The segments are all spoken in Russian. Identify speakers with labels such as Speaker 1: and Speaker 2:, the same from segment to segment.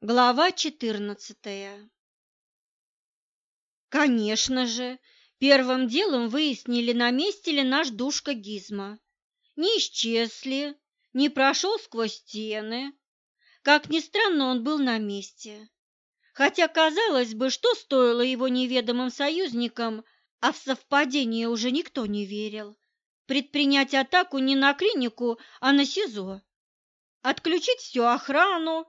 Speaker 1: Глава четырнадцатая Конечно же, первым делом выяснили, на месте ли наш душка Гизма. Не исчез ли, не прошел сквозь стены. Как ни странно, он был на месте. Хотя, казалось бы, что стоило его неведомым союзникам, а в совпадение уже никто не верил, предпринять атаку не на клинику, а на СИЗО. Отключить всю охрану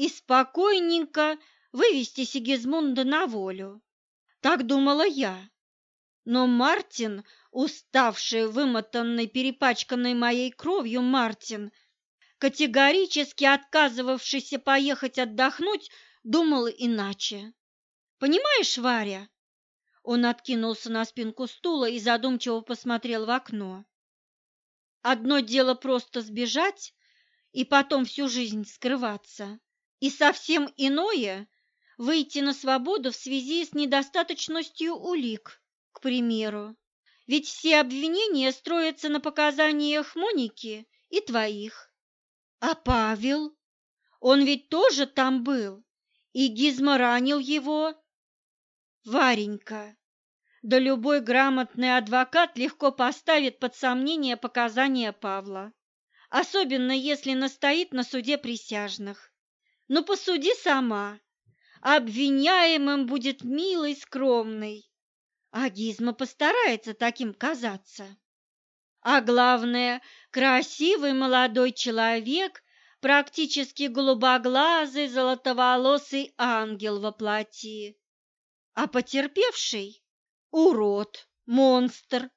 Speaker 1: и спокойненько вывести Сигизмунда на волю. Так думала я. Но Мартин, уставший, вымотанный, перепачканный моей кровью Мартин, категорически отказывавшийся поехать отдохнуть, думал иначе. Понимаешь, Варя? Он откинулся на спинку стула и задумчиво посмотрел в окно. Одно дело просто сбежать и потом всю жизнь скрываться, и совсем иное – выйти на свободу в связи с недостаточностью улик, к примеру. Ведь все обвинения строятся на показаниях Моники и твоих. А Павел? Он ведь тоже там был, и Гизма ранил его. Варенька, да любой грамотный адвокат легко поставит под сомнение показания Павла, особенно если настоит на суде присяжных. Ну, посуди сама. Обвиняемым будет милый, скромный, а Гизма постарается таким казаться. А главное, красивый молодой человек, практически голубоглазый, золотоволосый ангел во плоти. А потерпевший – урод, монстр.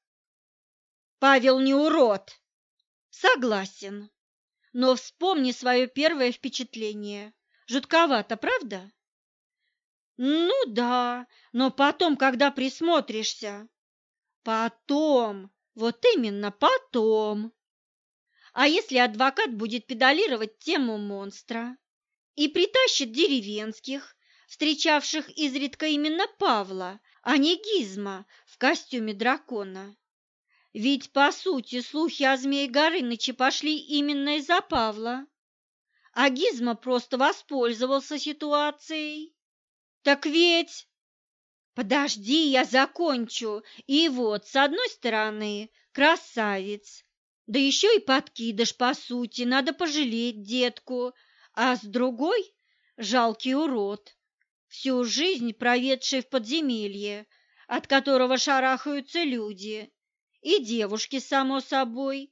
Speaker 1: Павел не урод. Согласен. Но вспомни свое первое впечатление. Жутковато, правда? Ну да, но потом, когда присмотришься. Потом, вот именно потом. А если адвокат будет педалировать тему монстра и притащит деревенских, встречавших изредка именно Павла, а не Гизма в костюме дракона? Ведь, по сути, слухи о Змее Горыныче пошли именно из-за Павла а Гизма просто воспользовался ситуацией. Так ведь... Подожди, я закончу. И вот, с одной стороны, красавец, да еще и подкидыш, по сути, надо пожалеть детку, а с другой – жалкий урод, всю жизнь проведший в подземелье, от которого шарахаются люди, и девушки, само собой.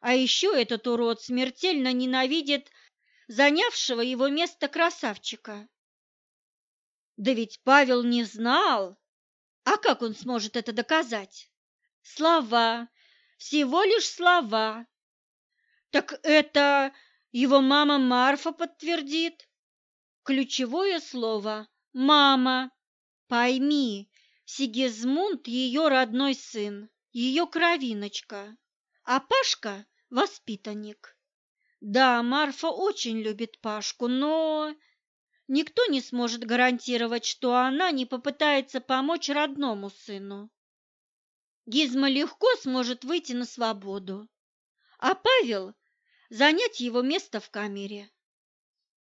Speaker 1: А еще этот урод смертельно ненавидит занявшего его место красавчика. Да ведь Павел не знал. А как он сможет это доказать? Слова, всего лишь слова. Так это его мама Марфа подтвердит. Ключевое слово «мама». Пойми, Сигизмунд – ее родной сын, ее кровиночка, а Пашка – воспитанник. Да, Марфа очень любит Пашку, но никто не сможет гарантировать, что она не попытается помочь родному сыну. Гизма легко сможет выйти на свободу, а Павел занять его место в камере.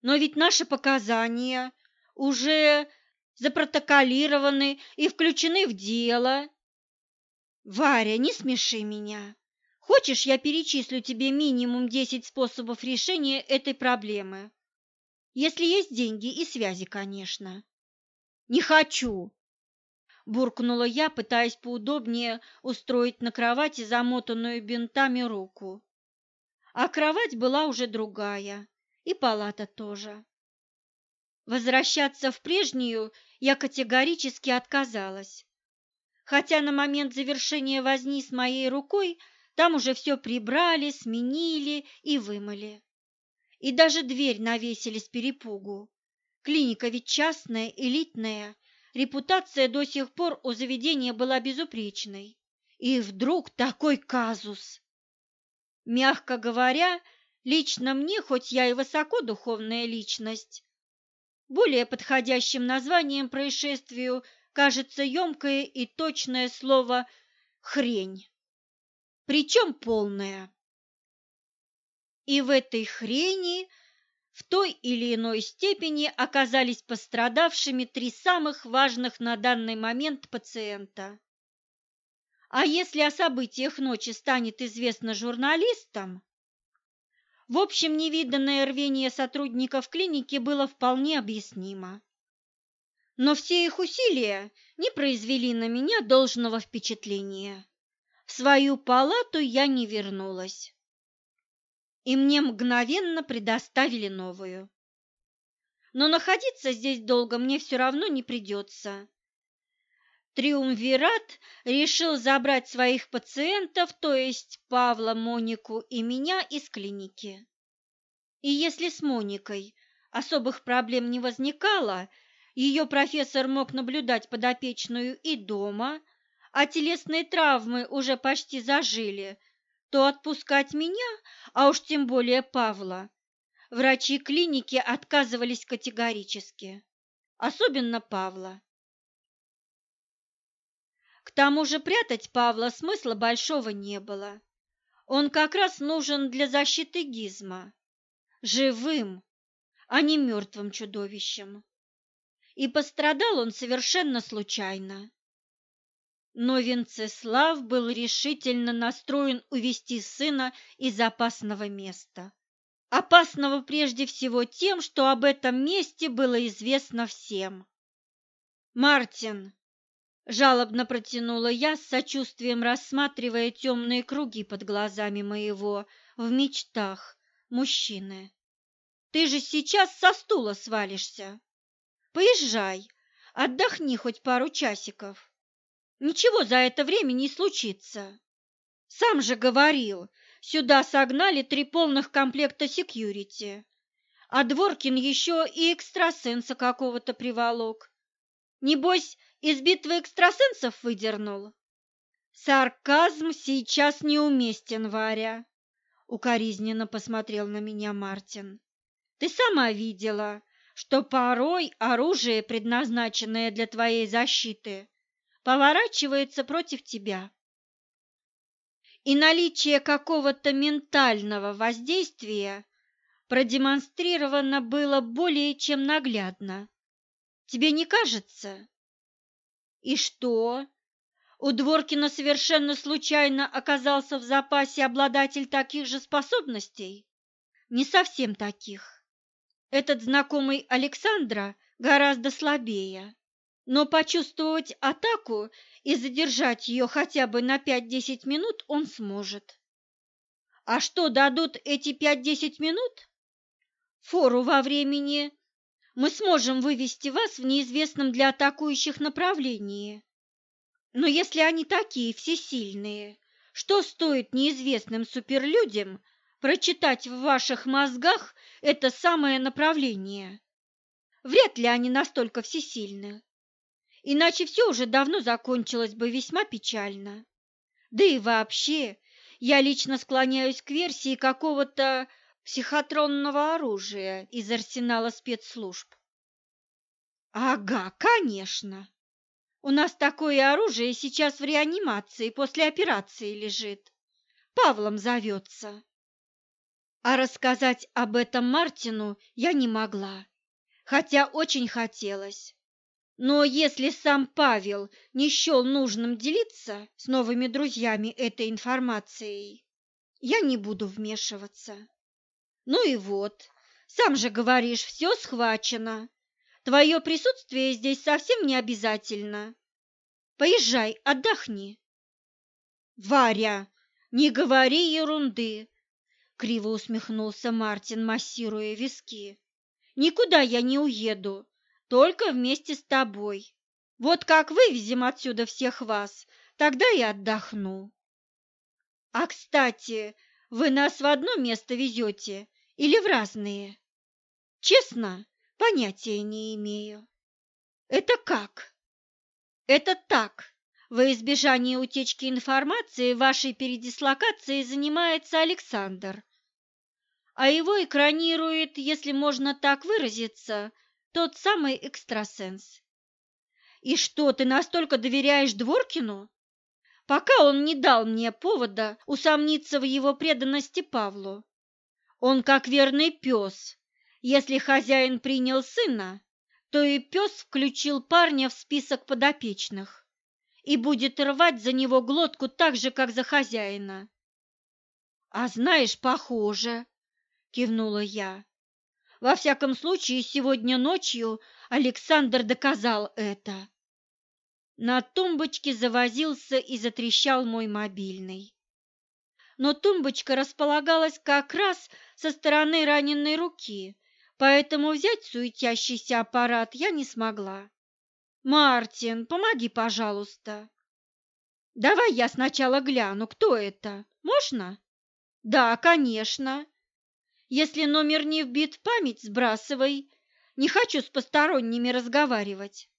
Speaker 1: Но ведь наши показания уже запротоколированы и включены в дело. Варя, не смеши меня. Хочешь, я перечислю тебе минимум 10 способов решения этой проблемы? Если есть деньги и связи, конечно. Не хочу, буркнула я, пытаясь поудобнее устроить на кровати замотанную бинтами руку. А кровать была уже другая, и палата тоже. Возвращаться в прежнюю я категорически отказалась. Хотя на момент завершения возни с моей рукой там уже все прибрали, сменили и вымыли. И даже дверь навесили с перепугу. Клиника ведь частная, элитная, репутация до сих пор у заведения была безупречной. И вдруг такой казус! Мягко говоря, лично мне, хоть я и высокодуховная личность, более подходящим названием происшествию кажется емкое и точное слово «хрень» причем полная. И в этой хрени в той или иной степени оказались пострадавшими три самых важных на данный момент пациента. А если о событиях ночи станет известно журналистам? В общем, невиданное рвение сотрудников клиники было вполне объяснимо. Но все их усилия не произвели на меня должного впечатления. В свою палату я не вернулась и мне мгновенно предоставили новую. Но находиться здесь долго мне все равно не придется. Триумвират решил забрать своих пациентов, то есть Павла, Монику и меня из клиники. И если с Моникой особых проблем не возникало, ее профессор мог наблюдать подопечную и дома, а телесные травмы уже почти зажили, то отпускать меня, а уж тем более Павла, врачи клиники отказывались категорически, особенно Павла. К тому же прятать Павла смысла большого не было. Он как раз нужен для защиты Гизма, живым, а не мертвым чудовищем. И пострадал он совершенно случайно. Но Венцеслав был решительно настроен увести сына из опасного места. Опасного прежде всего тем, что об этом месте было известно всем. «Мартин!» – жалобно протянула я с сочувствием, рассматривая темные круги под глазами моего в мечтах мужчины. «Ты же сейчас со стула свалишься! Поезжай, отдохни хоть пару часиков!» Ничего за это время не случится. Сам же говорил, сюда согнали три полных комплекта секьюрити, а Дворкин еще и экстрасенса какого-то приволок. Небось, из битвы экстрасенсов выдернул? Сарказм сейчас неуместен, Варя, укоризненно посмотрел на меня Мартин. Ты сама видела, что порой оружие, предназначенное для твоей защиты, поворачивается против тебя. И наличие какого-то ментального воздействия продемонстрировано было более чем наглядно. Тебе не кажется? И что? У Дворкина совершенно случайно оказался в запасе обладатель таких же способностей? Не совсем таких. Этот знакомый Александра гораздо слабее но почувствовать атаку и задержать ее хотя бы на 5-10 минут он сможет. А что дадут эти 5-10 минут? Фору во времени. Мы сможем вывести вас в неизвестном для атакующих направлении. Но если они такие всесильные, что стоит неизвестным суперлюдям прочитать в ваших мозгах это самое направление? Вряд ли они настолько всесильны иначе все уже давно закончилось бы весьма печально. Да и вообще, я лично склоняюсь к версии какого-то психотронного оружия из арсенала спецслужб. Ага, конечно. У нас такое оружие сейчас в реанимации после операции лежит. Павлом зовется. А рассказать об этом Мартину я не могла, хотя очень хотелось. Но если сам Павел не счел нужным делиться с новыми друзьями этой информацией, я не буду вмешиваться. Ну и вот, сам же говоришь, все схвачено. Твое присутствие здесь совсем не обязательно. Поезжай, отдохни. Варя, не говори ерунды, криво усмехнулся Мартин, массируя виски. Никуда я не уеду только вместе с тобой. Вот как вывезем отсюда всех вас, тогда и отдохну. А, кстати, вы нас в одно место везете или в разные? Честно, понятия не имею. Это как? Это так. Во избежание утечки информации вашей передислокацией занимается Александр. А его экранирует, если можно так выразиться, тот самый экстрасенс. И что, ты настолько доверяешь Дворкину? Пока он не дал мне повода усомниться в его преданности Павлу. Он, как верный пес, Если хозяин принял сына, то и пес включил парня в список подопечных и будет рвать за него глотку так же, как за хозяина. «А знаешь, похоже», — кивнула я. «Во всяком случае, сегодня ночью Александр доказал это». На тумбочке завозился и затрещал мой мобильный. Но тумбочка располагалась как раз со стороны раненой руки, поэтому взять суетящийся аппарат я не смогла. «Мартин, помоги, пожалуйста». «Давай я сначала гляну, кто это. Можно?» Да, конечно. Если номер не вбит в память, сбрасывай. Не хочу с посторонними разговаривать.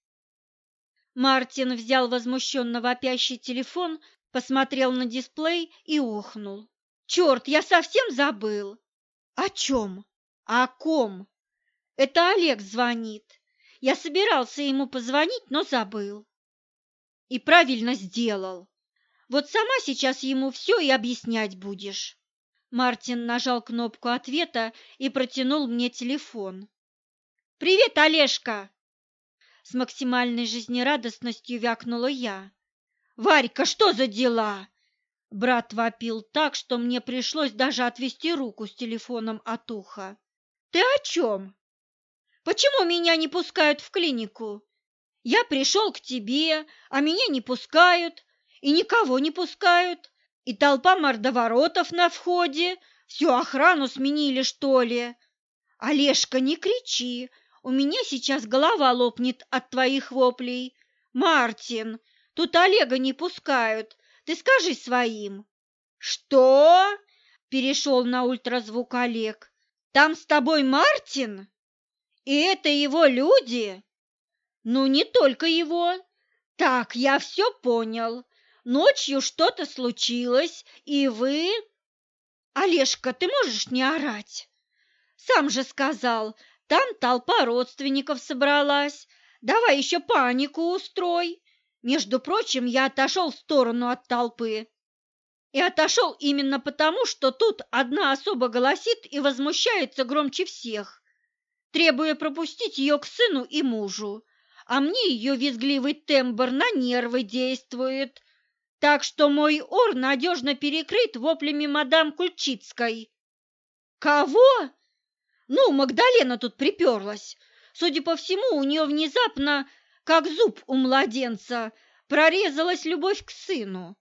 Speaker 1: Мартин взял возмущенно вопящий телефон, посмотрел на дисплей и охнул. Черт, я совсем забыл. О чем? О ком? Это Олег звонит. Я собирался ему позвонить, но забыл. И правильно сделал. Вот сама сейчас ему все и объяснять будешь. Мартин нажал кнопку ответа и протянул мне телефон. «Привет, Олежка!» С максимальной жизнерадостностью вякнула я. «Варька, что за дела?» Брат вопил так, что мне пришлось даже отвести руку с телефоном от уха. «Ты о чем? Почему меня не пускают в клинику? Я пришел к тебе, а меня не пускают, и никого не пускают и толпа мордоворотов на входе. Всю охрану сменили, что ли? Олежка, не кричи, у меня сейчас голова лопнет от твоих воплей. Мартин, тут Олега не пускают, ты скажи своим. Что? Перешел на ультразвук Олег. Там с тобой Мартин? И это его люди? Ну, не только его. Так, я все понял. Ночью что-то случилось, и вы... Олежка, ты можешь не орать? Сам же сказал, там толпа родственников собралась. Давай еще панику устрой. Между прочим, я отошел в сторону от толпы. И отошел именно потому, что тут одна особа голосит и возмущается громче всех, требуя пропустить ее к сыну и мужу. А мне ее визгливый тембр на нервы действует, так что мой ор надежно перекрыт воплями мадам Кульчицкой. Кого? Ну, Магдалена тут приперлась. Судя по всему, у нее внезапно, как зуб у младенца, прорезалась любовь к сыну.